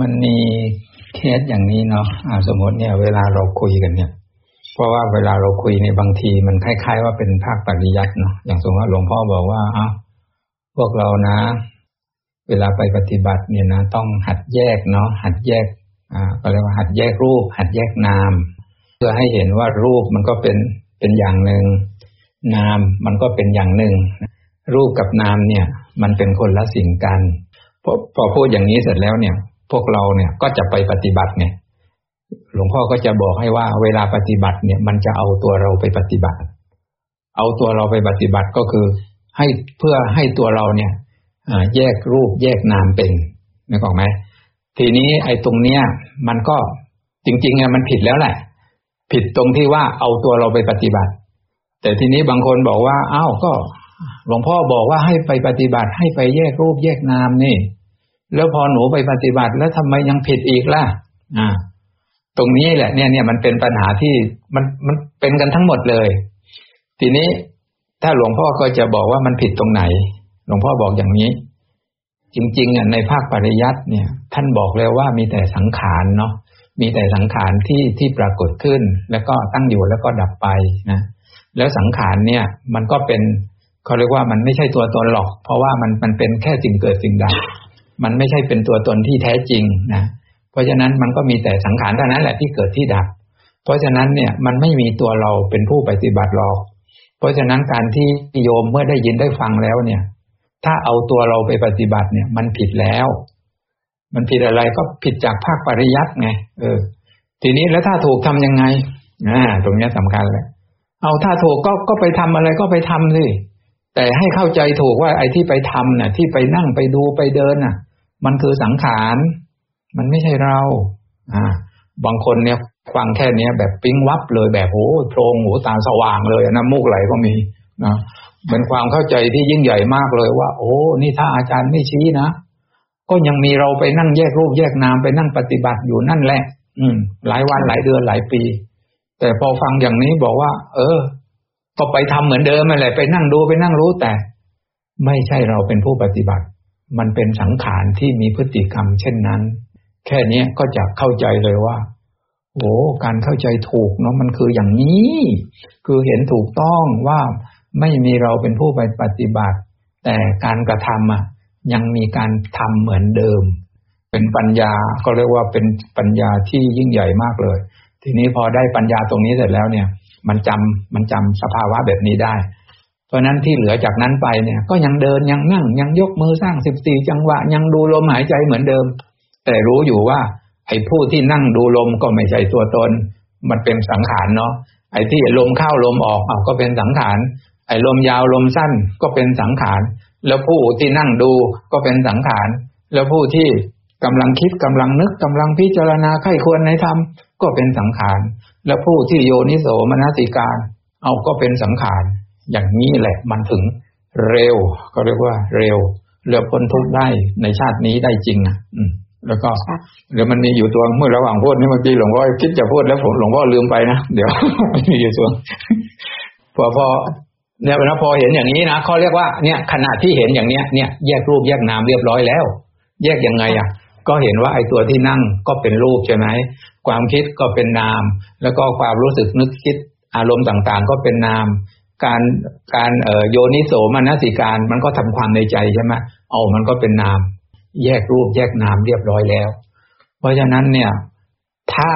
มันมีเคสอย่างนี้เนาะะสมมติเนี่ย เวลาเราคุยกันเนี่ย เพราะว่าเวลาเราคุยในบางทีมันคล้าย ๆ ว่าเป็นภาคปริยัติเนาะอย่างสมมติว่าหลวงพ่อบอกว่าอ้าพวกเรานะ เวลาไปปฏิบัติเนี่ยนะ ต้องหัดแยกเนาะหัดแยกอ่าก็เรียกว่าหัดแยกรูป หัดแยกนาม เพื่อให้เห็นว่ารูปมันก็เป็นเป็นอย่างหนึ่งนามมันก็เป็นอย่างหนึ่ง รูปกับนามเนี่ย มันเป็นคนละสิ่งกันพอพอพูดอย่างนี้เสร็จแล้วเนี่ย พวกเราเนี่ยก็จะไปปฏิบัติเนี่ย หลวงพ่อก็จะบอกให้ว่าเวลาปฏิบัติเนี่ย มันจะเอาตัวเราไปปฏิบัติ เอาตัวเราไปปฏิบัติก็คือ ให้เพื่อให้ตัวเราเนี่ยแยกรูปแยกนามเป็นนึกออกไหมทีนี้ไอ้ตรงเนี้ย มันก็จริงๆอะมันผิดแล้วแหละ ผิดตรงที่ว่าเอาตัวเราไปปฏิบัติ แต่ทีนี้บางคนบอกว่าอ้าวก็ หลวงพ่อบอกว่าให้ไปปฏิบัติให้ไปแยกรูปแยกนามนี่ แล้วพอหนูไปปฏิบัติ แล้วทำไมยังผิดอีกล่ะ อ่า ตรงนี้แหละ เนี่ยเนี่ยมันเป็นปัญหาที่มันมันเป็นกันทั้งหมดเลย ทีนี้ถ้าหลวงพ่อก็จะบอกว่ามันผิดตรงไหน หลวงพ่อบอกอย่างนี้ จริงๆอะในภาคปริยัติเนี่ย ท่านบอกแล้วว่ามีแต่สังขารเนาะมีแต่สังขารที่ที่ปรากฏขึ้น แล้วก็ตั้งอยู่แล้วก็ดับไปนะแล้วสังขารเนี่ย มันก็เป็นเขาเรียกว่ามันไม่ใช่ตัวตนหรอก เพราะว่ามันมันเป็นแค่สิ่งเกิดสิ่งดับ มันไม่ใช่เป็นตัวตนที่แท้จริงนะเพราะฉะนั้นมันก็มีแต่สังขารเท่านั้นแหละที่เกิดที่ดับ เพราะฉะนั้นเนี่ยมันไม่มีตัวเราเป็นผู้ปฏิบัติหรอก เพราะฉะนั้นการที่โยมเมื่อได้ยินได้ฟังแล้วเนี่ย ถ้าเอาตัวเราไปปฏิบัติเนี่ย มันผิดแล้ว มันผิดอะไรก็ผิดจากภาคปริยัติไงเออ ทีนี้แล้วถ้าถูกทํำยังไงอ่าตรงนี้สำคัญเลยเอาถ้าถูกก็ก็ไปทำอะไรก็ไปทำสิ แต่ให้เข้าใจถูกว่าไอ้ที่ไปทำน่ะ ที่ไปนั่งไปดูไปเดินน่ะ มันคือสังขาร มันไม่ใช่เรา อ่า บางคนเนี่ยฟังแค่เนี้ยแบบปิ้งวับเลยแบบโอ้โพรงหูตาสว่างเลยน้ำมูกไหลก็มีนะเป็นความเข้าใจที่ยิ่งใหญ่มากเลยว่า โอ้ นี่ถ้าอาจารย์ไม่ชี้นะก็ยังมีเราไปนั่งแยกรูปแยกนามไปนั่งปฏิบัติอยู่นั่นแหละ อืม หลายวันหลายเดือนหลายปี แต่พอฟังอย่างนี้บอกว่า เออ ก็ไปทำเหมือนเดิมอะไรไปนั่งดูไปนั่งรู้แต่ ไม่ใช่เราเป็นผู้ปฏิบัติ มันเป็นสังขารที่มีพฤติกรรมเช่นนั้น แค่นี้ก็จะเข้าใจเลยว่าโอ้การเข้าใจถูกเนาะมันคืออย่างนี้ คือเห็นถูกต้องว่าไม่มีเราเป็นผู้ไปปฏิบัติ แต่การกระทำอะ ยังมีการทำเหมือนเดิม เป็นปัญญาก็เรียกว่าเป็นปัญญาที่ยิ่งใหญ่มากเลย ทีนี้พอได้ปัญญาตรงนี้เสร็จแล้วเนี่ย มันจำมันจำสภาวะแบบนี้ได้ เพราะนั้นที่เหลือจากนั้นไปเนี่ย ก็ยังเดินยังนั่งยังยกมือสร้างสิบสี่จังหวะ ยังดูลมหายใจเหมือนเดิม แต่รู้อยู่ว่า ไอ้ผู้ที่นั่งดูลมก็ไม่ใช่ตัวตน มันเป็นสังขารเนาะไอ้ที่ลมเข้าลมออกเอาก็เป็นสังขารไอ้ลมยาวลมสั้นก็เป็นสังขาร แล้วผู้ที่นั่งดูก็เป็นสังขาร แล้วผู้ที่ กำลังคิดกำลังนึกกำลังพิจารณาไข้ควรในธรรมก็เป็นสังขาร และผู้ที่โยนิโสมนสิการ เอาก็เป็นสังขาร อย่างนี้แหละ มันถึงเร็วก็เรียกว่าเร็วเลือพ้นทุกข์ได้ในชาตินี้ได้จริงอะอืมแล้วก็เดี๋ยวมันมีอยู่ตัวเมื่อระหว่างพูดนี่เมื่อกี้หลวงพ่อคิดจะพูดแล้วผมหลวงพ่อลืมไปนะเดี๋ยวมีอยู่ตัวพอพอเนี่ยนะพอเห็นอย่างนี้นะเขาเรียกว่าเนี่ยขณะที่เห็นอย่างเนี้ยเนี่ยแยกรูปแยกนามเรียบร้อยแล้ว แยกยังไงอะ ก็เห็นว่าไอ้ตัวที่นั่งก็เป็นรูปใช่ไหมความคิดก็เป็นนาม แล้วก็ความรู้สึกนึกคิดอารมณ์ต่างๆ ก็เป็นนาม การการเออโยนิโสมนสิการมันก็ทำความในใจใช่ไหมเอามันก็เป็นนาม แยกรูปแยกนามเรียบร้อยแล้ว เพราะฉะนั้นเนี่ย ถ้า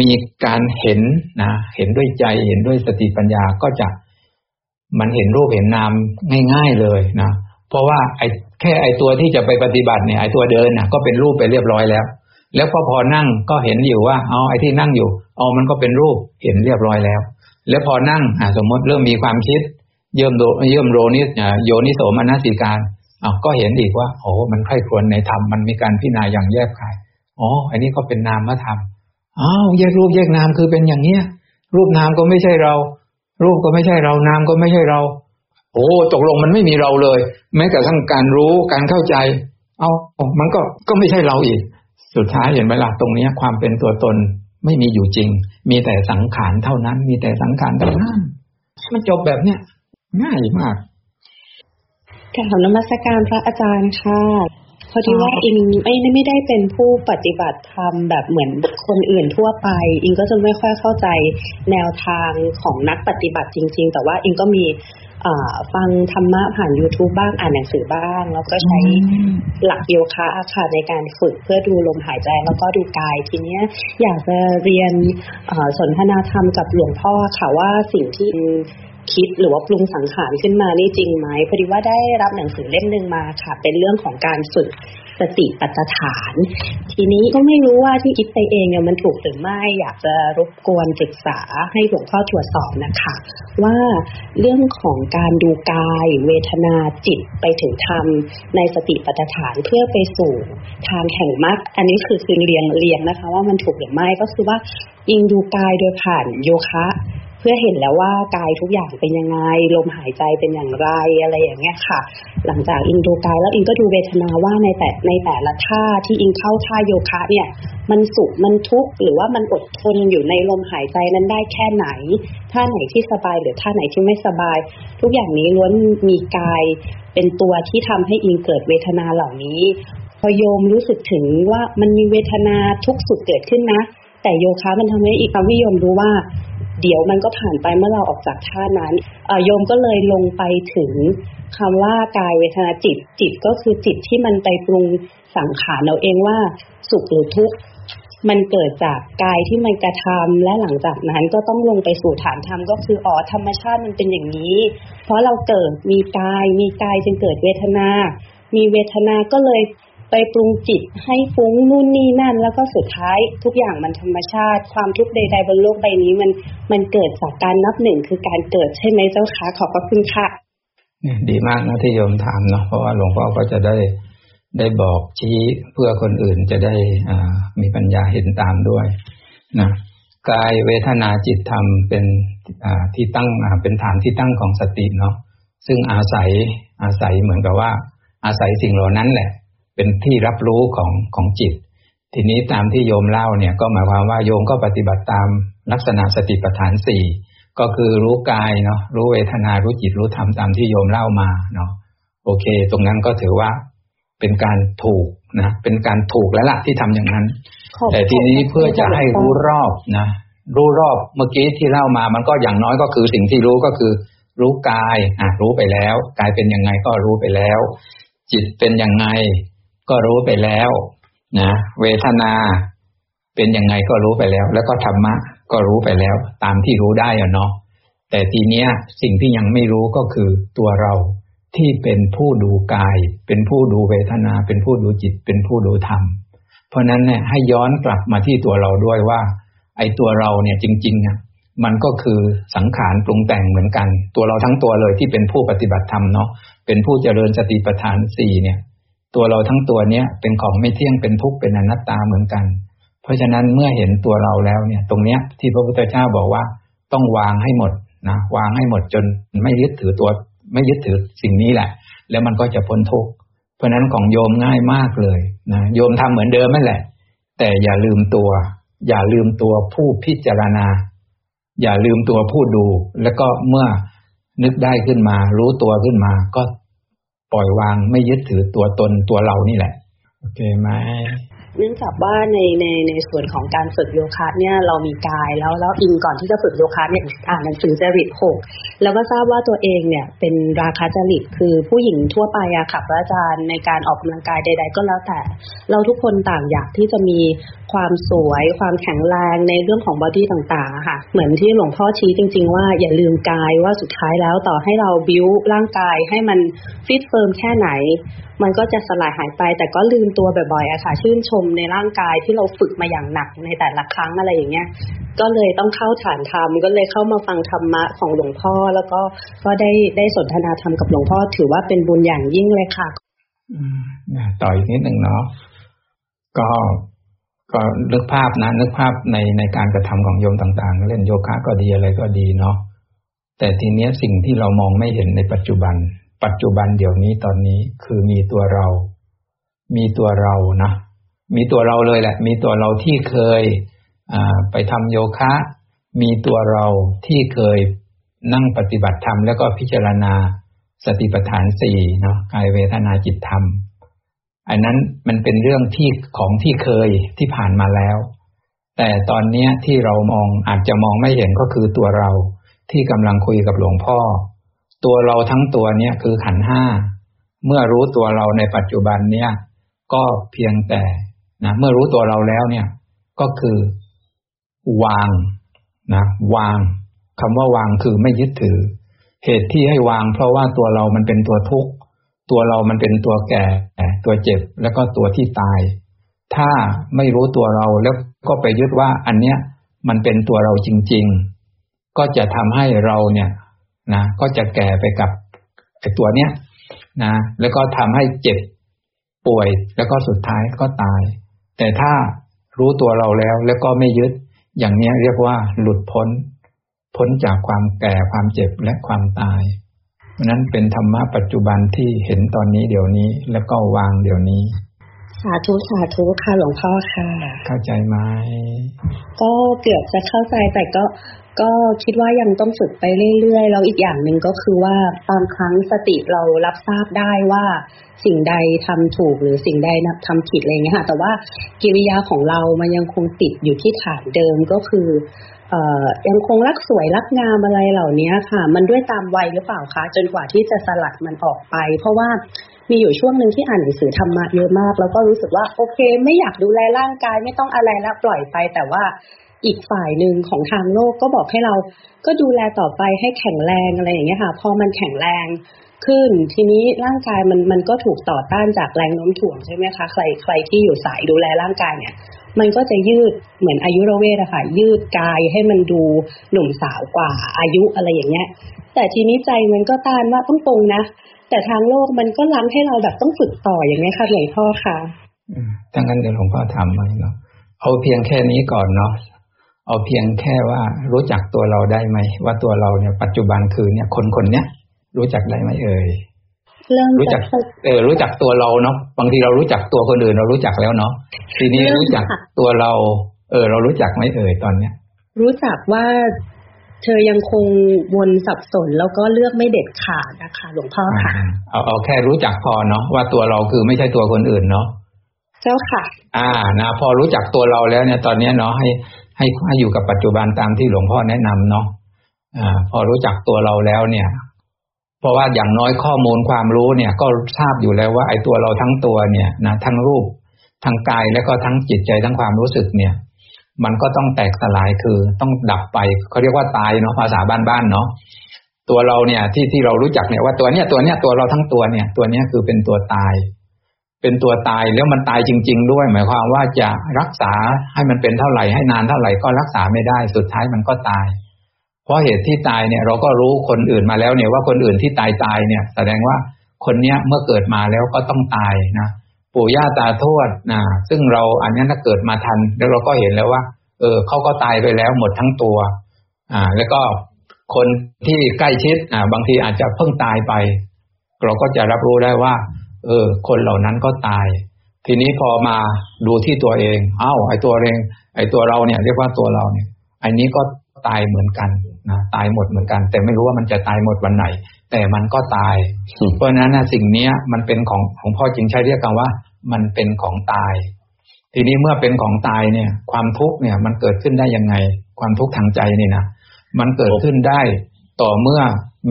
มีการเห็นนะเห็นด้วยใจเห็นด้วยสติปัญญาก็จะมันเห็นรูปเห็นนามง่าย ๆเลยนะเพราะว่าไอ้ แค่ไอตัวที่จะไปปฏิบัติเนี่ยไอตัวเดินนะก็เป็นรูปไปเรียบร้อยแล้ว แล้วพอพอนั่งก็เห็นอยู่ว่าเอาไอ้ที่นั่งอยู่เอามันก็เป็นรูปเห็นเรียบร้อยแล้ว แล้วพอนั่งอ่าสมมติเริ่มมีความคิด เยิ่มโดเยิ่มโรนิสโยนิโสมนสิการอ้าก็เห็นอีกว่าโอ้มันใคร่ควรในธรรมมันมีการพิจารณาอย่างแยบคายอ๋ออันนี้ก็เป็นนามธรรมอ้าวแยกรูปแยกนามคือเป็นอย่างเนี้ยรูปนามก็ไม่ใช่เรา รูปก็ไม่ใช่เรานามก็ไม่ใช่เรา โอ้ตกลงมันไม่มีเราเลย แม้แต่ทั้งการรู้การเข้าใจ เอามันก็ก็ไม่ใช่เราอีก สุดท้ายเห็นไหมล่ะตรงนี้ความเป็นตัวตนไม่มีอยู่จริง มีแต่สังขารเท่านั้น มีแต่สังขารเท่านั้นมันจบแบบเนี้ยง่ายมากกล่าวนมัสการพระอาจารย์ค่ะขอดีว่าอิงไม่ไม่ได้เป็นผู้ปฏิบัติธรรมแบบเหมือนคนอื่นทั่วไป อิงก็จะไม่ค่อยเข้าใจแนวทางของนักปฏิบัติจริง ๆ แต่ว่าอิงก็มี ฟังธรรมะผ่าน YouTube บ้างอ่านหนังสือบ้าง แล้วก็ใช้หลักโยคะค่ะในการฝึกเพื่อดูลมหายใจแล้วก็ดูกายทีเนี้ยอยากจะเรียนสนทนาธรรมกับหลวงพ่อค่ะว่าสิ่งที่ คิดหรือว่าปรุงสังขารขึ้นมานี่จริงไหมพอดีว่าได้รับหนังสือเล่มหนึ่งมาค่ะ เป็นเรื่องของการฝึกสติปัฏฐาน ทีนี้ก็ไม่รู้ว่าที่คิดไปเองเนี่ยมันถูกหรือไม่ อยากจะรบกวนศึกษาให้หลวงพ่อตรวจสอบนะคะ ว่าเรื่องของการดูกายเวทนาจิตไปถึงธรรมในสติปัฏฐานเพื่อไปสู่ทางแห่งมรรคอันนี้คือคือเรียงเรียงนะคะ ว่ามันถูกหรือไม่ก็คือว่ายิงดูกายโดยผ่านโยคะ พื่อเห็นแล้วว่ากายทุกอย่างเป็นยังไง ลมหายใจเป็นอย่างไรอะไรอย่างเงี้ยค่ะ หลังจากอิงดูกายแล้วอิงก็ดูเวทนาว่าในแต่ในแต่ละท่าที่อิงเข้าท่าโยคะเนี่ย มันสุขมันทุกข์หรือว่ามันอดทนอยู่ในลมหายใจนั้นได้แค่ไหน ท่าไหนที่สบายหรือท่าไหนที่ไม่สบาย ทุกอย่างนี้ล้วนมีกายเป็นตัวที่ทำให้อิงเกิดเวทนาเหล่านี้ พอโยมรู้สึกถึงว่ามันมีเวทนาทุกสุขเกิดขึ้นนะ แต่โยคะมันทำให้อีกทำให้โยมรู้ว่า เดี๋ยวมันก็ผ่านไปเมื่อเราออกจากท่านั้นโยมก็เลยลงไปถึงคำว่ากายเวทนาจิต จิตก็คือจิตที่มันไปปรุงสังขารเราเองว่าสุขหรือทุกข์มันเกิดจากกายที่มันกระทำและหลังจากนั้นก็ต้องลงไปสู่ฐานธรรมก็คืออ๋อธรรมชาติมันเป็นอย่างนี้ เพราะเราเกิดมีกาย มีกายจึงเกิดเวทนา มีเวทนาก็เลย ไปปรุงจิตให้ฟุ้งนู่นนี่นั่น แล้วก็สุดท้ายทุกอย่างมันธรรมชาติ ความทุกข์ใดๆบนโลกใบนี้มันมันเกิดจากการนับหนึ่งคือการเกิดใช่ไหมเจ้าคะขอบพระคุณค่ะดีมากนะที่โยมถามเนาะเพราะว่าหลวงพ่อก็จะได้ได้บอกชี้เพื่อคนอื่นจะได้อ่ามีปัญญาเห็นตามด้วยนะกายเวทนาจิตธรรมเป็นที่ตั้งเป็นฐานที่ตั้งของสติเนาะซึ่งอาศัยอาศัยเหมือนกับว่า อาศัยสิ่งเหล่านั้นแหละ เป็นที่รับรู้ของของจิต ทีนี้ตามที่โยมเล่าเนี่ยก็หมายความว่าโยมก็ปฏิบัติตามลักษณะสติปัฏฐานสี่ก็คือรู้กายเนาะรู้เวทนารู้จิตรู้ธรรมตามที่โยมเล่ามาเนาะโอเค ตรงนั้นก็ถือว่าเป็นการถูกนะเป็นการถูกแล้วล่ะที่ทำอย่างนั้น แต่ทีนี้เพื่อจะให้รู้รอบนะรู้รอบเมื่อกี้ที่เล่ามามันก็อย่างน้อยก็คือสิ่งที่รู้ก็คือ รู้กายอะรู้ไปแล้ว กายเป็นยังไงก็รู้ไปแล้ว จิตเป็นยังไง ก็รู้ไปแล้วนะเวทนาเป็นยังไงก็รู้ไปแล้ว แล้วก็ธรรมะก็รู้ไปแล้ว ตามที่รู้ได้อะเนาะแต่ทีเนี้ยสิ่งที่ยังไม่รู้ก็คือตัวเราที่เป็นผู้ดูกาย เป็นผู้ดูเวทนา เป็นผู้ดูจิต เป็นผู้ดูธรรม เพราะนั้นเนี่ยให้ย้อนกลับมาที่ตัวเราด้วยว่า ไอ้ตัวเราเนี่ยจริงๆอะมันก็คือสังขารปรุงแต่งเหมือนกัน ตัวเราทั้งตัวเลยที่เป็นผู้ปฏิบัติธรรมเนาะเป็นผู้เจริญสติปัฏฐานสี่เนี่ย ตัวเราทั้งตัวเนี้ยเป็นของไม่เที่ยงเป็นทุกข์เป็นอนัตตาเหมือนกัน เพราะฉะนั้นเมื่อเห็นตัวเราแล้วเนี่ย ตรงเนี้ยที่พระพุทธเจ้าบอกว่าต้องวางให้หมดนะวางให้หมดจนไม่ยึดถือตัว ไม่ยึดถือสิ่งนี้แหละ แล้วมันก็จะพ้นทุกข์เพราะนั้นของโยมง่ายมากเลยนะโยมทำเหมือนเดิมนั่นแหละ แต่อย่าลืมตัว อย่าลืมตัวผู้พิจารณา อย่าลืมตัวผู้ดู แล้วก็เมื่อนึกได้ขึ้นมา รู้ตัวขึ้นมาก็ ปล่อยวางไม่ยึดถือตัวตนตัวเรานี่แหละ โอเคไหม เนื่องจากว่าในในในส่วนของการฝึกโยคะเนี่ยเรามีกายแล้วแล้วอิงก่อนที่จะฝึกโยคะเนี่ยอ่านหนังสือจริตหกแล้วก็ทราบว่าตัวเองเนี่ยเป็นราคาจริตคือผู้หญิงทั่วไปอะค่ะพระอาจารย์ในการออกกำลังกายใด ๆ ก็แล้วแต่ เราทุกคนต่างอยากที่จะมีความสวย ความแข็งแรงในเรื่องของ body ต่างๆค่ะ เหมือนที่หลวงพ่อชี้จริง ๆ ว่าอย่าลืมกายว่าสุดท้ายแล้วต่อให้เราบิ้วร่างกายให้มัน fit firm แค่ไหน มันก็จะสลายหายไป แต่ก็ลืมตัวบ่อยๆอะค่ะ ชื่นชมในร่างกายที่เราฝึกมาอย่างหนักในแต่ละครั้งอะไรอย่างเงี้ย ก็เลยต้องเข้าฐานธรรมก็เลยเข้ามาฟังธรรมะของหลวงพ่อ แล้วก็ก็ได้ได้สนทนาธรรมกับหลวงพ่อ ถือว่าเป็นบุญอย่างยิ่งเลยค่ะต่ออีกนิดหนึ่งเนาะก็ก็นึกภาพนะนึกภาพในในการกระทำของโยมต่างๆ เล่นโยคะก็ดีอะไรก็ดีเนาะแต่ทีเนี้ยสิ่งที่เรามองไม่เห็นในปัจจุบัน ปัจจุบันเดี๋ยวนี้ตอนนี้คือมีตัวเรา มีตัวเรานะ มีตัวเราเลยแหละ มีตัวเราที่เคยไปทำโยคะ มีตัวเราที่เคยนั่งปฏิบัติธรรมแล้วก็พิจารณาสติปัฏฐานสี่เนาะกายเวทนาจิตธรรม อันนั้นมันเป็นเรื่องที่ของที่เคยที่ผ่านมาแล้ว แต่ตอนนี้ที่เรามองอาจจะมองไม่เห็นก็คือตัวเราที่กำลังคุยกับหลวงพ่อ ตัวเราทั้งตัวเนี้ยคือขันห้า เมื่อรู้ตัวเราในปัจจุบันเนี้ยก็เพียงแต่นะเมื่อรู้ตัวเราแล้วเนี่ย ก็คือ วางนะวางคำว่าวางคือไม่ยึดถือ เหตุที่ให้วาง เพราะว่าตัวเรามันเป็นตัวทุกข์ตัวเรามันเป็นตัวแก่ ตัวเจ็บแล้วก็ตัวที่ตาย ถ้าไม่รู้ตัวเราแล้วก็ไปยึดว่าอันเนี้ยมันเป็นตัวเราจริง ๆ ก็จะทำให้เราเนี่ย นะก็จะแก่ไปกับไอ้ตัวเนี้ยนะแล้วก็ทำให้เจ็บป่วย แล้วก็สุดท้ายก็ตาย แต่ถ้ารู้ตัวเราแล้วแล้วก็ไม่ยึด อย่างนี้เรียกว่าหลุดพ้น พ้นจากความแก่ความเจ็บและความตายเพราะนั้นเป็นธรรมะปัจจุบันที่เห็นตอนนี้เดี๋ยวนี้แล้วก็วางเดี๋ยวนี้ สาธุสาธุค่ะหลวงพ่อค่ะ เข้าใจไหมก็เกือบจะเข้าใจแต่ก็ ก็คิดว่ายังต้องฝึกไปเรื่อยๆ แล้วอีกอย่างหนึ่งก็คือว่าบางครั้งสติเรารับทราบได้ว่าสิ่งใดทำถูกหรือสิ่งใดทำผิดอะไรเงี้ยค่ะ แต่ว่ากิริยาของเรามันยังคงติดอยู่ที่ฐานเดิมก็คือเอ่อยังคงรักสวยรักงามอะไรเหล่านี้ค่ะ มันด้วยตามวัยหรือเปล่าคะจนกว่าที่จะสลัดมันออกไป เพราะว่ามีอยู่ช่วงหนึ่งที่อ่านหนังสือธรรมะเยอะมาก แล้วก็รู้สึกว่าโอเค ไม่อยากดูแลร่างกายไม่ต้องอะไรแล้วปล่อยไป แต่ว่า อีกฝ่ายหนึ่งของทางโลกก็บอกให้เรา ก็ดูแลต่อไปให้แข็งแรงอะไรอย่างเงี้ยค่ะ พอมันแข็งแรงขึ้น ทีนี้ร่างกายมันมันก็ถูกต่อต้านจากแรงโน้มถ่วงใช่ไหมคะ ใครใครที่อยู่สายดูแลร่างกายเนี่ย มันก็จะยืดเหมือนอายุรเวทอะค่ะ ยืดกายให้มันดูหนุ่มสาวกว่าอายุอะไรอย่างเงี้ย แต่ทีนี้ใจมันก็ต้านว่าต้องตรงนะ แต่ทางโลกมันก็ล้างให้เราแบบต้องฝึกต่ออย่างนี้ค่ะหลวงพ่อค่ะถ้างั้นเดี๋ยวหลวงพ่อทำไหมเนาะเอาเพียงแค่นี้ก่อนเนาะ เอาเพียงแค่ว่ารู้จักตัวเราได้ไหม ว่าตัวเราเนี่ยปัจจุบันคือเนี่ยคนคนเนี้ยรู้จักได้ไหมเอ่ยรู้จักเออรู้จักตัวเราเนาะบางทีเรารู้จักตัวคนอื่นเรารู้จักแล้วเนาะทีนี้รู้จักตัวเรา เออ เรารู้จักไหมเอ่ยตอนเนี้ย รู้จักว่าเธอยังคงวนสับสนแล้วก็เลือกไม่เด็ดขาดนะคะหลวงพ่อค่ะ เอาเอาแค่รู้จักพอเนาะว่าตัวเราคือไม่ใช่ตัวคนอื่นเนาะเจ้าค่ะ อ่านะพอรู้จักตัวเราแล้วเนี่ยตอนนี้เนาะให้ ให้ให้อยู่กับปัจจุบันตามที่หลวงพ่อแนะนำเนาะอ่าพอรู้จักตัวเราแล้วเนี่ย เพราะว่าอย่างน้อยข้อมูลความรู้เนี่ย ก็ทราบอยู่แล้วว่าไอ้ตัวเราทั้งตัวเนี่ยนะทั้งรูปทั้งกายแล้วก็ทั้งจิตใจทั้งความรู้สึกเนี่ย มันก็ต้องแตกสลายคือต้องดับไปเขาเรียกว่าตายเนาะภาษาบ้านๆเนาะตัวเราเนี่ยที่ที่เรารู้จักเนี่ยว่าตัวเนี้ยตัวเนี้ยตัวเราทั้งตัวเนี่ย ตัวเนี้ยคือเป็นตัวตาย เป็นตัวตายแล้วมันตายจริง ๆ ด้วย หมายความว่าจะรักษาให้มันเป็นเท่าไหร่ให้นานเท่าไหร่ก็รักษาไม่ได้ สุดท้ายมันก็ตาย เพราะเหตุที่ตายเนี่ย เราก็รู้คนอื่นมาแล้วเนี่ยว่าคนอื่นที่ตายตายเนี่ย แสดงว่าคนเนี้ยเมื่อเกิดมาแล้วก็ต้องตายนะปู่ย่าตาทวดนะซึ่งเราอันนี้ถ้าเกิดมาทัน แล้วเราก็เห็นแล้วว่า เออเขาก็ตายไปแล้วหมดทั้งตัว อ่า แล้วก็คนที่ใกล้ชิด อ่า บางทีอาจจะเพิ่งตายไป เราก็จะรับรู้ได้ว่า เออ คนเหล่านั้นก็ตาย ทีนี้พอมาดูที่ตัวเองเอ้าไอ้ตัวเองไอ้ตัวเราเนี่ย เรียกว่าตัวเราเนี่ยอันนี้ก็ตายเหมือนกันนะตายหมดเหมือนกัน แต่ไม่รู้ว่ามันจะตายหมดวันไหน แต่มันก็ตาย เพราะฉะนั้นนะสิ่งเนี้ย มันเป็นของของพ่อจึงใช้เรียกกันว่า มันเป็นของตาย ทีนี้เมื่อเป็นของตายเนี่ย ความทุกข์เนี่ย มันเกิดขึ้นได้ยังไง ความทุกข์ทางใจนี่นะมันเกิดขึ้นได้ ต่อเมื่อ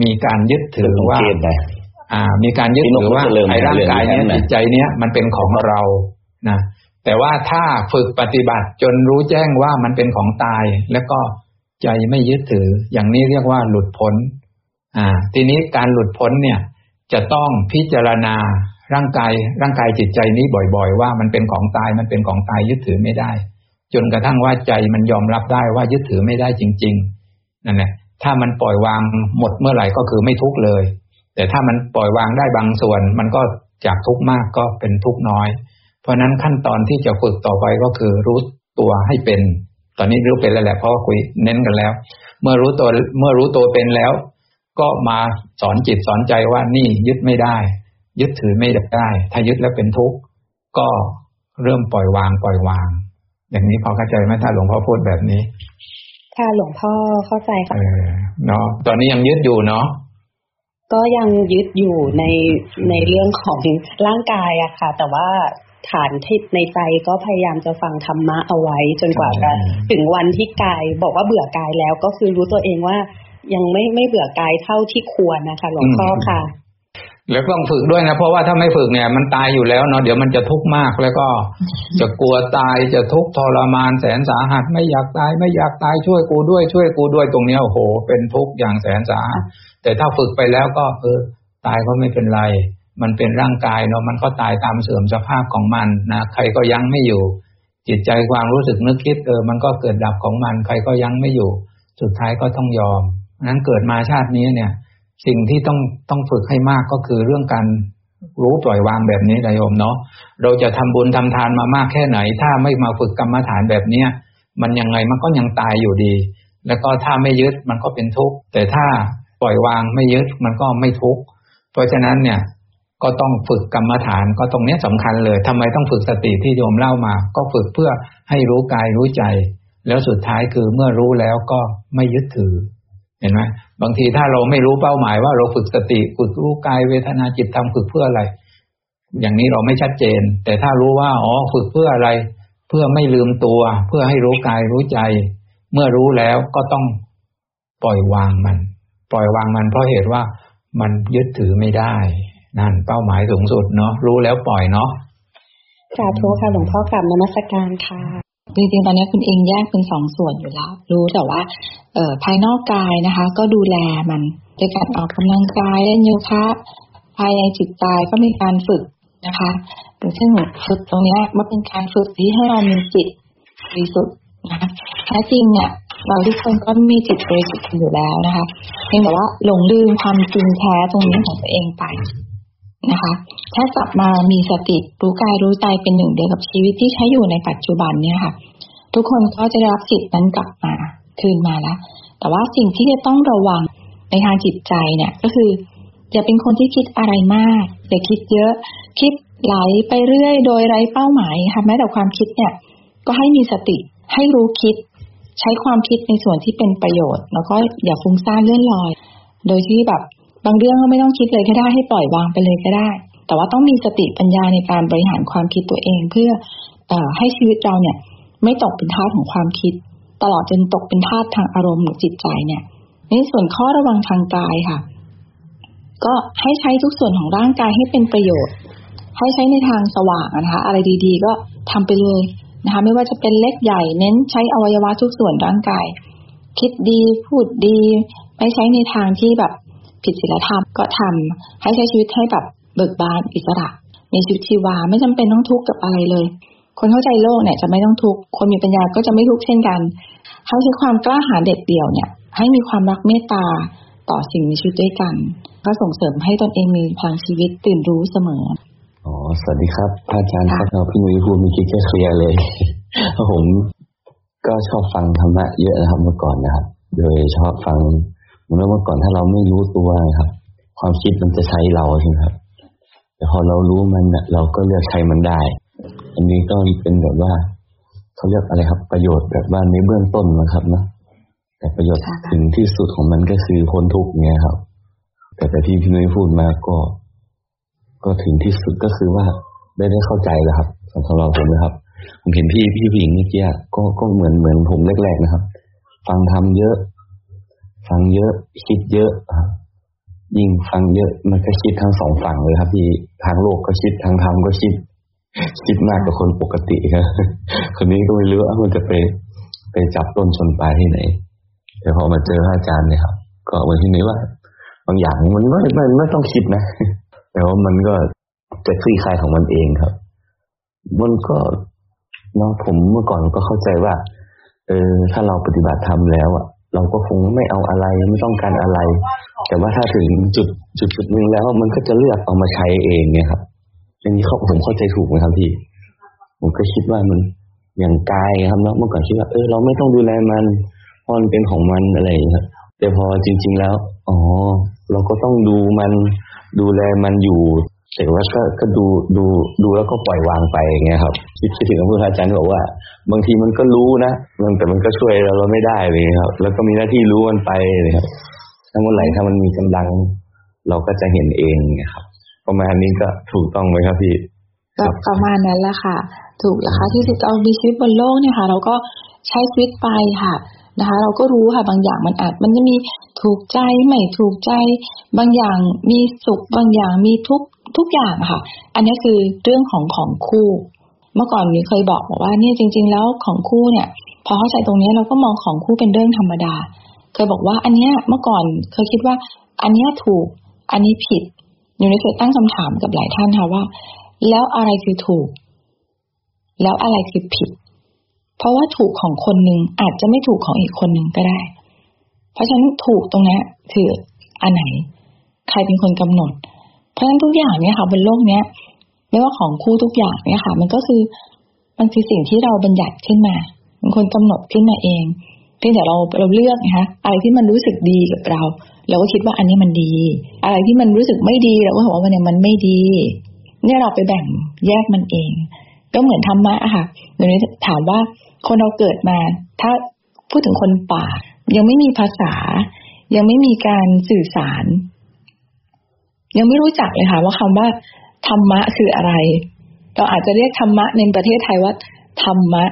มีการยึดถือว่าอ่า มีการยึดถือว่าไอ้ร่างกายเนี้ยจิตใจเนี้ยมันเป็นของเรานะแต่ว่าถ้าฝึกปฏิบัติจนรู้แจ้งว่ามันเป็นของตาย แล้วก็ใจไม่ยึดถือ อย่างนี้เรียกว่าหลุดพ้น อ่า ทีนี้การหลุดพ้นเนี่ย จะต้องพิจารณาร่างกาย ร่างกายจิตใจนี้บ่อย ๆ ว่ามันเป็นของตายมันเป็นของตายยึดถือไม่ได้ จนกระทั่งว่าใจมันยอมรับได้ว่ายึดถือไม่ได้จริง ๆนั่นแหละถ้ามันปล่อยวางหมดเมื่อไหร่ก็คือไม่ทุกข์เลย แต่ถ้ามันปล่อยวางได้บางส่วน มันก็จากทุกข์มากก็เป็นทุกข์น้อย เพราะนั้นขั้นตอนที่จะฝึกต่อไปก็คือรู้ตัวให้เป็น ตอนนี้รู้เป็นแล้วแหละเพราะคุยเน้นกันแล้ว เมื่อรู้ตัวเมื่อรู้ตัวเป็นแล้ว ก็มาสอนจิตสอนใจว่านี่ยึดไม่ได้ ยึดถือไม่ได้ ถ้ายึดแล้วเป็นทุกข์ก็เริ่มปล่อยวางปล่อยวาง อย่างนี้พอเข้าใจไหมถ้าหลวงพ่อพูดแบบนี้ ค่ะหลวงพ่อเข้าใจค่ะเออเนาะตอนนี้ยังยึดอยู่เนาะ ก็ยังยึดอยู่ในในเรื่องของร่างกายอะค่ะ แต่ว่าฐานที่ในใจก็พยายามจะฟังธรรมะเอาไว้ จนกว่าจะถึงวันที่กาย บอกว่าเบื่อกายแล้วก็คือรู้ตัวเองว่ายังไม่ไม่เบื่อกายเท่าที่ควรนะคะ หลวงพ่อค่ะ แล้วต้องฝึกด้วยนะ เพราะว่าถ้าไม่ฝึกเนี่ยมันตายอยู่แล้วเนาะเดี๋ยวมันจะทุกข์มากแล้วก็จะกลัวตายจะทุกข์ทรมานแสนสาหัสไม่อยากตายไม่อยากตายช่วยกูด้วยช่วยกูด้วยตรงเนี้ยโอ้โห เป็นทุกข์อย่างแสนสาหัสแต่ถ้าฝึกไปแล้วก็ เออ ตายก็ไม่เป็นไร มันเป็นร่างกายเนาะมันก็ตายตามเสื่อมสภาพของมันนะใครก็ยังไม่อยู่ จิตใจความรู้สึกนึกคิดเออมันก็เกิดดับของมัน ใครก็ยังไม่อยู่ สุดท้ายก็ต้องยอมนั้นเกิดมาชาตินี้เนี่ย สิ่งที่ต้องต้องฝึกให้มากก็คือเรื่องการรู้ปล่อยวางแบบนี้นายโยมเนาะเราจะทำบุญทำทานมามากแค่ไหน ถ้าไม่มาฝึกกรรมฐานแบบเนี้ยมันยังไงมันก็ยังตายอยู่ดี แล้วก็ถ้าไม่ยึดมันก็เป็นทุกข์แต่ถ้าปล่อยวางไม่ยึดมันก็ไม่ทุกข์เพราะฉะนั้นเนี่ยก็ต้องฝึกกรรมฐานก็ตรงนี้สำคัญเลยทำไมต้องฝึกสติที่โยมเล่ามา ก็ฝึกเพื่อให้รู้กายรู้ใจ แล้วสุดท้ายคือเมื่อรู้แล้วก็ไม่ยึดถือ เห็นไหม บางทีถ้าเราไม่รู้เป้าหมายว่าเราฝึกสติฝึกรู้กายเวทนาจิตธรรมฝึกเพื่ออะไร อย่างนี้เราไม่ชัดเจน แต่ถ้ารู้ว่าอ๋อฝึกเพื่ออะไร เพื่อไม่ลืมตัว เพื่อให้รู้กายรู้ใจ เมื่อรู้แล้วก็ต้องปล่อยวางมัน ปล่อยวางมันเพราะเหตุว่ามันยึดถือไม่ได้ นั่นเป้าหมายสูงสุดเนาะรู้แล้วปล่อยเนาะสาธุค่ะหลวงพ่อกลับนมัสการค่ะ จริงๆ ตอนนี้คุณเองแยกเป็นสองส่วนอยู่แล้ว รู้แต่ว่าเอ่อภายนอกกายนะคะ ก็ดูแลมันด้วยการออกกำลังกายเล่นโยคะภายในจิตใจก็มีการฝึกนะคะซึ่งฝึกตรงนี้มันเป็นการฝึกที่ให้เรามีจิตบริสุทธิ์นะคะแท้จริงเนี่ยเราทุกคนก็มีจิตบริสุทธิ์อยู่แล้วนะคะเพียงแต่ว่าหลงลืมความจริงแท้ตรงนี้ของตัวเองไป นะคะ ถ้ากลับมามีสติรู้กายรู้ใจเป็นหนึ่งเดียวกับชีวิตที่ใช้อยู่ในปัจจุบันเนี่ยค่ะ ทุกคนก็จะได้รับสิทธิ์นั้นกลับมาคืนมาแล้ว แต่ว่าสิ่งที่จะต้องระวังในทางจิตใจเนี่ยก็คืออย่าเป็นคนที่คิดอะไรมากอย่าคิดเยอะ คิดไหลไปเรื่อย โดยไร้เป้าหมายค่ะแม้แต่ความคิดเนี่ย ก็ให้มีสติให้รู้คิด ใช้ความคิดในส่วนที่เป็นประโยชน์ แล้วก็อย่าฟุ้งซ่านเลื่อนลอย โดยที่แบบ บางเรื่องก็ไม่ต้องคิดเลยก็ได้ให้ปล่อยวางไปเลยก็ได้ แต่ว่าต้องมีสติปัญญาในการบริหารความคิดตัวเองเพื่ออให้ชีวิตเราเนี่ย ไม่ตกเป็นทาสของความคิด ตลอดจนตกเป็นทาสทางอารมณ์หรือจิตใจเนี่ย ในส่วนข้อระวังทางกายค่ะ ก็ให้ใช้ทุกส่วนของร่างกายให้เป็นประโยชน์ ให้ใช้ในทางสว่างนะคะอะไรดี ๆ ก็ทำไปเลยนะคะไม่ว่าจะเป็นเล็กใหญ่เน้นใช้อวัยวะทุกส่วนร่างกาย คิดดีพูดดี ไม่ใช้ในทางที่แบบ ผิดศีลธรรมก็ทำให้ใช้ชีวิตให้แบบเบิกบานอิสระมีชีวิตชีวาไม่จำเป็นต้องทุกข์กับอะไรเลย คนเข้าใจโลกเนี่ยจะไม่ต้องทุกข์คนมีปัญญาก็จะไม่ทุกข์เช่นกันให้ใช้ความกล้าหาญเด็ดเดี่ยวเนี่ย ให้มีความรักเมตตาต่อสิ่งมีชีวิตด้วยกัน ก็ส่งเสริมให้ตนเองมีพลังชีวิตตื่นรู้เสมออ๋อสวัสดีครับอาจารย์ครับเราพี่นุ้ยพูดมีคิดแค่เคลียร์เลยผมก็ชอบฟังธรรมะเยอะนะครับเมื่อก่อนนะครับ โดยชอบฟัง เมื่อก่อนถ้าเราไม่รู้ตัวครับ ความคิดมันจะใช้เราใช่ไหมครับ แต่พอเรารู้มันเราก็เลือกใช้มันได้ อันนี้ก็เป็นแบบว่าเขาเรียกอะไรครับ ประโยชน์แบบว่าในเบื้องต้นนะครับนะแต่ประโยชน์ถึงที่สุดของมันก็คือพ้นทุกข์ไงครับ แต่แต่ที่พี่นุ้ยพูดมาก็ ก็ถึงที่สุดก็คือว่าได้ได้เข้าใจแล้วครับสำหรับผมนะครับ ผมเห็นพี่พี่ผู้หญิงเมื่อกี้ก็ก็เหมือนเหมือนผมแรกๆนะครับ ฟังทำเยอะ ฟังเยอะ คิดเยอะยิ่งฟังเยอะ มันก็คิดทั้งสองฝั่งเลยครับพี่ทางโลกก็คิดทางธรรมก็คิด คิดมากกว่าคนปกติครับคนนี้ก็ไม่รู้ว่ามันจะไปไปจับต้นชนปลายที่ไหนแต่พอมาเจออาจารย์เนี่ยครับ ก็เหมือนที่นี้ว่า บางอย่างมันไม่ไม่ไม่ต้องคิดนะ แต่ว่ามันก็จะคลี่คลายของมันเองครับ มันก็เนาะผมเมื่อก่อนก็เข้าใจว่า เออถ้าเราปฏิบัติธรรมแล้วอะ เราก็คงไม่เอาอะไรไม่ต้องการอะไร แต่ว่าถ้าถึงจุดจุดจุดหนึ่งแล้วมันก็จะเลือกเอามาใช้เองเนี่ยครับอย่างนี้เขาผมเข้าใจถูกไหมครับพี่ ผมก็คิดว่ามันอย่างกายครับเนาะเมื่อก่อนคิดว่าเออเราไม่ต้องดูแลมันพราะมันเป็นของมันอะไรอย่างเงี้ยแต่พอจริง ๆแล้ว อ๋อ เราก็ต้องดูมันดูแลมันอยู่ แต่ว่าก็ก็ดูดูดูแล้วก็ปล่อยวางไปอย่างเงี้ยครับคิดถึงพระอาจารย์บอกว่า บางทีมันก็รู้นะมันแต่มันก็ช่วยเราเราไม่ได้เลยครับ แล้วก็มีหน้าที่รู้มันไปเลยครับถ้าเมื่อไหร่ถ้ามันมีกำลัง เราก็จะเห็นเองนะครับ ประมาณนี้ก็ถูกต้องไหมครับพี่ก็ประมาณนั้นแหละค่ะ ถูกแล้วค่ะที่เรามีชีวิตบนโลกเนี่ยค่ะ เราก็ใช้ชีวิตไปค่ะ นะคะ เราก็รู้ค่ะบางอย่างมันอาจมันจะมีถูกใจไม่ถูกใจ บางอย่างมีสุข บางอย่างมีทุกทุกอย่างค่ะ อันนี้คือเรื่องของของคู่ เมื่อก่อนมีเคยบอกบอกว่าเนี่ยจริง ๆ แล้วของคู่เนี่ยพอเข้าใจตรงนี้เราก็มองของคู่เป็นเรื่องธรรมดา เคยบอกว่าอันเนี้ยเมื่อก่อนเคยคิดว่า อันเนี้ยถูกอันนี้ผิดอยู่ในเคยตั้งคำถามกับหลายท่านค่ะว่า แล้วอะไรคือถูก แล้วอะไรคือผิด เพราะว่าถูกของคนหนึ่งอาจจะไม่ถูกของอีกคนหนึ่งก็ได้ เพราะฉะนั้นถูกตรงนี้คืออันไหน ใครเป็นคนกำหนด เพราะฉะนั้นทุกอย่างเนี่ยค่ะบนโลกเนี้ย ไม่ว่าของคู่ทุกอย่างเนี่ยค่ะ มันก็คือมันคือสิ่งที่เราบัญญัติขึ้นมาเป็นคนกำหนดขึ้นมาเองเพียงแต่เราเราเลือกนะคะอะไรที่มันรู้สึกดีกับเรา เราก็คิดว่าอันนี้มันดี อะไรที่มันรู้สึกไม่ดีเราก็บอกว่ามันเนี่ยมันไม่ดี เนี่ยเราไปแบ่งแยกมันเอง ก็เหมือนธรรมะอะค่ะเดี๋ยวนี้ถามว่าคนเราเกิดมา ถ้าพูดถึงคนป่า ยังไม่มีภาษา ยังไม่มีการสื่อสาร ยังไม่รู้จักเลยค่ะ ว่าคำว่าธรรมะคืออะไร เราอาจจะเรียกธรรมะในประเทศไทยว่าธรรมะ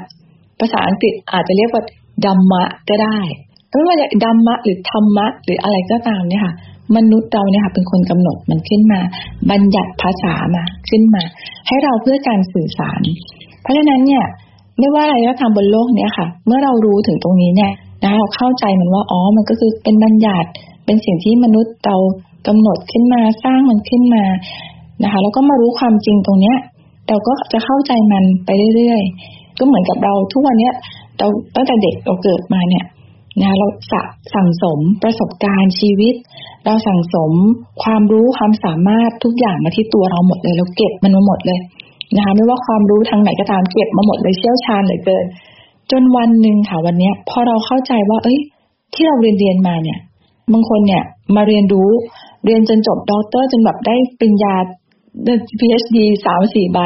ภาษาอังกฤษอาจจะเรียกว่าดัมมะก็ได้ไม่ว่าจะดัมมะหรือธรรมะหรืออะไรก็ตามเนี่ยค่ะ มนุษย์เราเนี่ยค่ะเป็นคนกำหนดมันขึ้นมา บัญญัติภาษามาขึ้นมา ให้เราเพื่อการสื่อสาร เพราะฉะนั้นเนี่ยไม่ว่าอะไรก็ตามบนโลกเนี้ยค่ะ เมื่อเรารู้ถึงตรงนี้เนี่ยนะเราเข้าใจมันว่าอ๋อมันก็คือเป็นบัญญัติเป็นสิ่งที่มนุษย์เรากำหนดขึ้นมาสร้างมันขึ้นมานะคะ แล้วก็มารู้ความจริงตรงเนี้ยเราก็จะเข้าใจมันไปเรื่อยๆก็เหมือนกับเราทุกวันเนี้ยเราตั้งแต่เด็กเราเกิดมาเนี่ย นะเราสะสั่งสมประสบการณ์ชีวิต เราสั่งสมความรู้ความสามารถทุกอย่างมาที่ตัวเราหมดเลยเราเก็บมันมาหมดเลยนะคะไม่ว่าความรู้ทางไหนก็ตามเก็บมาหมดเลยเชี่ยวชาญเหลือเกิน จนวันหนึ่งค่ะวันเนี้ยพอเราเข้าใจว่า เอ้ย ที่เราเรียนเรียนมาเนี่ยบางคนเนี่ยมาเรียนรู้เรียนจนจบด็อกเตอร์จนแบบได้ปริญญา PhD สามสี่ใบ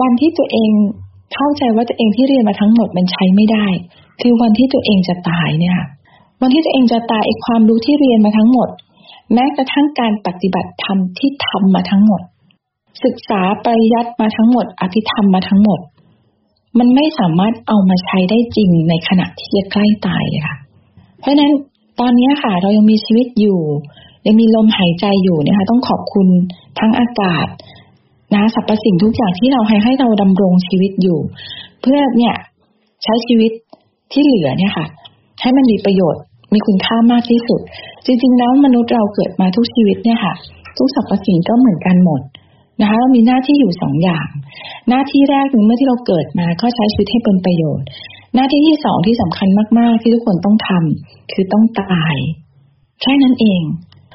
วันที่ตัวเอง เข้าใจว่าตัวเองที่เรียนมาทั้งหมดมันใช้ไม่ได้ คือวันที่ตัวเองจะตายเนี่ยวันที่ตัวเองจะตายไอ้ความรู้ที่เรียนมาทั้งหมด แม้กระทั่งการปฏิบัติธรรมที่ทำมาทั้งหมด ศึกษาปริยัติมาทั้งหมด อภิธรรมมาทั้งหมด มันไม่สามารถเอามาใช้ได้จริงในขณะที่จะใกล้ตายเลยค่ะ เพราะฉะนั้นตอนนี้ค่ะเรายังมีชีวิตอยู่ ยังมีลมหายใจอยู่นะคะต้องขอบคุณทั้งอากาศ นะสรรพสิ่งทุกอย่างที่เราให้ให้เราดำรงชีวิตอยู่ เพื่อเนี่ยใช้ชีวิตที่เหลือเนี่ยค่ะ ให้มันมีประโยชน์มีคุณค่ามากที่สุด จริง ๆ แล้วมนุษย์เราเกิดมาทุกชีวิตเนี่ยค่ะ ทุกสรรพสิ่งก็เหมือนกันหมดนะคะเรามีหน้าที่อยู่สองอย่าง หน้าที่แรกคือเมื่อที่เราเกิดมาก็ใช้ชีวิตให้เป็นประโยชน์ หน้าที่ที่สองที่สำคัญมาก ๆ ที่ทุกคนต้องทำคือต้องตาย แค่นั้นเอง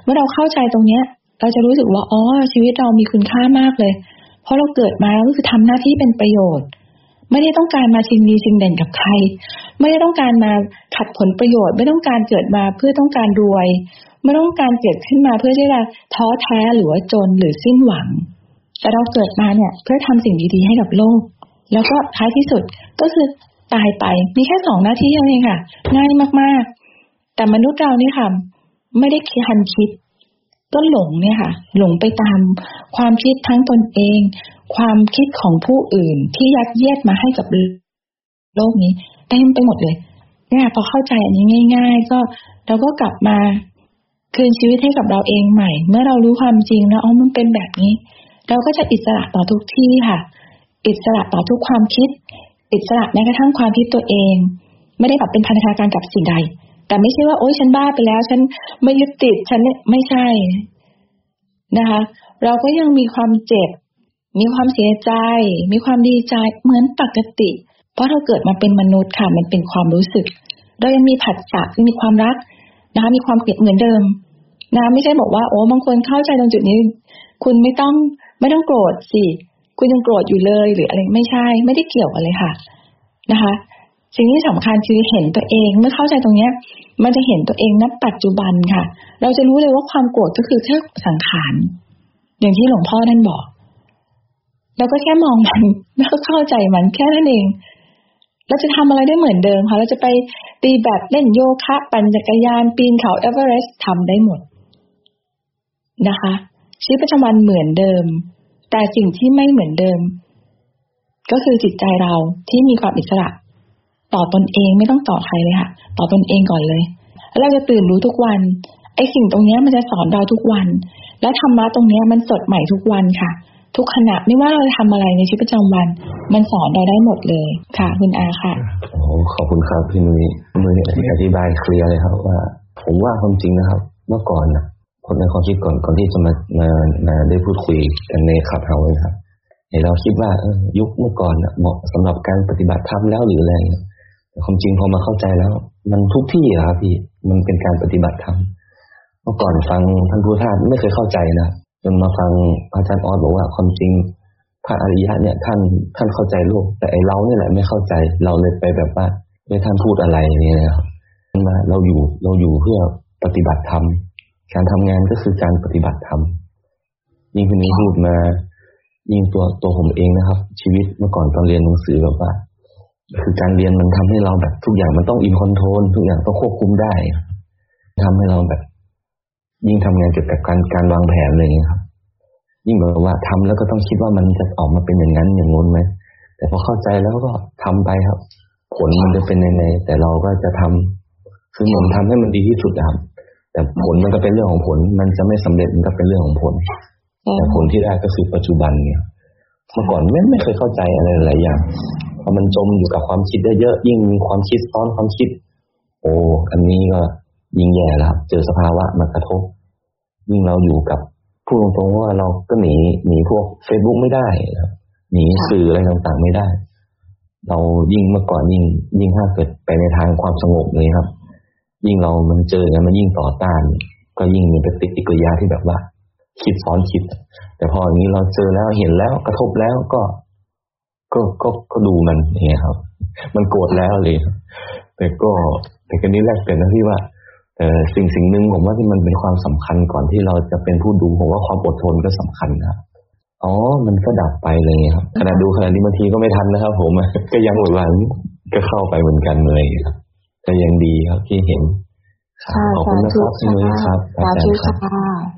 เมื่อเราเข้าใจตรงเนี้ย เราจะรู้สึกว่าอ๋อชีวิตเรามีคุณค่ามากเลย เพราะเราเกิดมาก็คือทำหน้าที่เป็นประโยชน์ ไม่ได้ต้องการมาชิงดีชิงเด่นกับใคร ไม่ได้ต้องการมาขัดผลประโยชน์ ไม่ต้องการเกิดมาเพื่อต้องการรวย ไม่ต้องการเกิดขึ้นมาเพื่อที่จะท้อแท้หรือว่าจนหรือสิ้นหวัง แต่เราเกิดมาเนี่ย เพื่อทำสิ่งดีๆให้กับโลก แล้วก็ท้ายที่สุดก็คือตายไปมีแค่สองหน้าที่เท่านั้นค่ะ ง่ายมากๆ แต่มนุษย์เรานี่ค่ะ ไม่ได้คันคิด ก็หลงเนี่ยค่ะ หลงไปตามความคิดทั้งตนเอง ความคิดของผู้อื่นที่ยัดเยียดมาให้กับโลกนี้เต็มไปหมดเลยเนี่ยพอเข้าใจอันนี้ง่าย ๆ ก็เราก็กลับมาคืนชีวิตให้กับเราเองใหม่ เมื่อเรารู้ความจริงแล้วอ๋อมันเป็นแบบนี้ เราก็จะอิสระต่อทุกที่ค่ะ อิสระต่อทุกความคิด อิสระแม้กระทั่งความคิดตัวเอง ไม่ได้แบบเป็นพันธนาการกับสิ่งใด แต่ไม่ใช่ว่าโอ๊ยฉันบ้าไปแล้ว ฉันไม่ยึดติดฉันไม่ใช่นะคะ เราก็ยังมีความเจ็บ มีความเสียใจ มีความดีใจเหมือนปกติ เพราะเราเกิดมาเป็นมนุษย์ค่ะมันเป็นความรู้สึก เรายังมีผัสสะมีความรักนะคะ มีความเกลียดเหมือนเดิมนะไม่ใช่บอกว่าโอ้บางคนเข้าใจตรงจุดนี้ คุณไม่ต้องไม่ต้องโกรธสิ คุณยังโกรธอยู่เลยหรืออะไรไม่ใช่ ไม่ได้เกี่ยวกันเลยค่ะนะคะ สิ่งที่สำคัญคือเห็นตัวเอง เมื่อเข้าใจตรงเนี้ย มันจะเห็นตัวเองณปัจจุบันค่ะ เราจะรู้เลยว่าความโกรธก็คือแค่สังขาร อย่างที่หลวงพ่อท่านบอกเราก็แค่มองมันแล้วก็เข้าใจมันแค่นั้นเอง เราจะทำอะไรได้เหมือนเดิมค่ะ เราจะไปตีแบบเล่นโยคะ ปั่นจักรยาน ปีนเขาเอเวอเรสต์ทำได้หมดนะคะ ชีวิตประจำวันเหมือนเดิม แต่สิ่งที่ไม่เหมือนเดิม ก็คือจิตใจเราที่มีความอิสระ ต่อตนเองไม่ต้องต่อใครเลยค่ะ ต่อตนเองก่อนเลย แล้วเราจะตื่นรู้ทุกวัน ไอ้สิ่งตรงนี้มันจะสอนเราทุกวัน และธรรมะตรงนี้มันสดใหม่ทุกวันค่ะ ทุกขณะไม่ว่าเราจะทำอะไรในชีวิตประจำวัน มันสอนเราได้หมดเลยค่ะคุณอาค่ะโอ้ขอบคุณครับพี่นุ้ยนุ้ยอธิบายเคลียร์เลยครับว่า ผมว่าความจริงนะครับ เมื่อก่อนนะคนในความคิดก่อนก่อนที่จะมามามาได้พูดคุยกันในขับเฮาส์นะครับเห็นเราคิดว่ายุคเมื่อก่อนเหมาะสำหรับการปฏิบัติธรรมแล้วหรืออะไรเงี้ย ความจริงพอมาเข้าใจแล้ว มันทุกที่อะครับพี่มันเป็นการปฏิบัติธรรมเมื่อก่อนฟังท่านผู้ทาสไม่เคยเข้าใจนะจนมาฟังอาจารย์ออสบอกว่าความจริงพระอริยะเนี่ยท่านท่านเข้าใจโลก แต่ไอเราเนี่ยแหละไม่เข้าใจเราเลยไปแบบว่าไม่ท่านพูดอะไรนี่นะครับมาเราอยู่เราอยู่เพื่อปฏิบัติธรรมการทำงานก็คือการปฏิบัติธรรมยิ่งคุณนี้พูดมา ยิ่งตัวตัวผมเองนะครับ ชีวิตเมื่อก่อนตอนเรียนหนังสือแบบว่า คือการเรียนมันทำให้เราแบบทุกอย่างมันต้อง in control ทุกอย่างต้องควบคุมได้ทำให้เราแบบ ยิ่งทำงานเกี่ยวกับการการวางแผนอะไรอย่างเงี้ยครับ ยิ่งแบบว่าทำแล้วก็ต้องคิดว่ามันจะออกมาเป็นอย่างนั้นอย่างงู้นไหมแต่พอเข้าใจแล้วก็ทำไปครับ ผลมันจะเป็นยังไงแต่เราก็จะทำคือเหมือนทำให้มันดีที่สุดครับ แต่ผลมันก็เป็นเรื่องของผล มันจะไม่สำเร็จมันก็เป็นเรื่องของผล แต่ผลที่ได้ก็คือปัจจุบันเนี่ย เมื่อก่อนไม่ไม่เคยเข้าใจอะไรหลายอย่างพอมันจมอยู่กับความคิดเยอะๆยิ่งมีความคิดซ้อนความคิด โอ้อันนี้ก็ยิ่งแย่แล้วเจอสภาวะมากระทบ ยิ่งเราอยู่กับพูดตรงๆว่าเราก็หนีหนีพวกเฟซบุ๊กไม่ได้หนีสื่ออะไรต่างๆไม่ได้ เรายิ่งเมื่อก่อนยิ่ง ยิ่งถ้าเกิดไปในทางความสงบเลยครับ ยิ่งเรามันเจออย่างนั้นมันยิ่งต่อต้าน ก็ยิ่งมีปฏิกิริยาที่แบบว่า คิดซ้อนคิด แต่พออย่างนี้เราเจอแล้วเห็นแล้วกระทบแล้วก็ ก็ก็ก็ดูมันอย่างเงี้ยครับ มันโกรธแล้วเลย แต่ก็แต่กันนี้แรกเป็นนะที่ว่าเออสิ่งสิ่งหนึ่งผมว่าที่มันเป็นความสำคัญก่อนที่เราจะเป็นผู้ดูผมว่าความอดทนก็สำคัญนะอ๋อ มันก็ดับไปเลยครับขณะดูขณะนี้บางทีก็ไม่ทันนะครับ ผมก็ยังหวังก็เข้าไปเหมือนกันเลยครับก็ยังดีครับที่เห็นค่ะขอบคุณนะครับสาธุพี่นุ้ยครับอาสาจารธุย์ครับค่ะ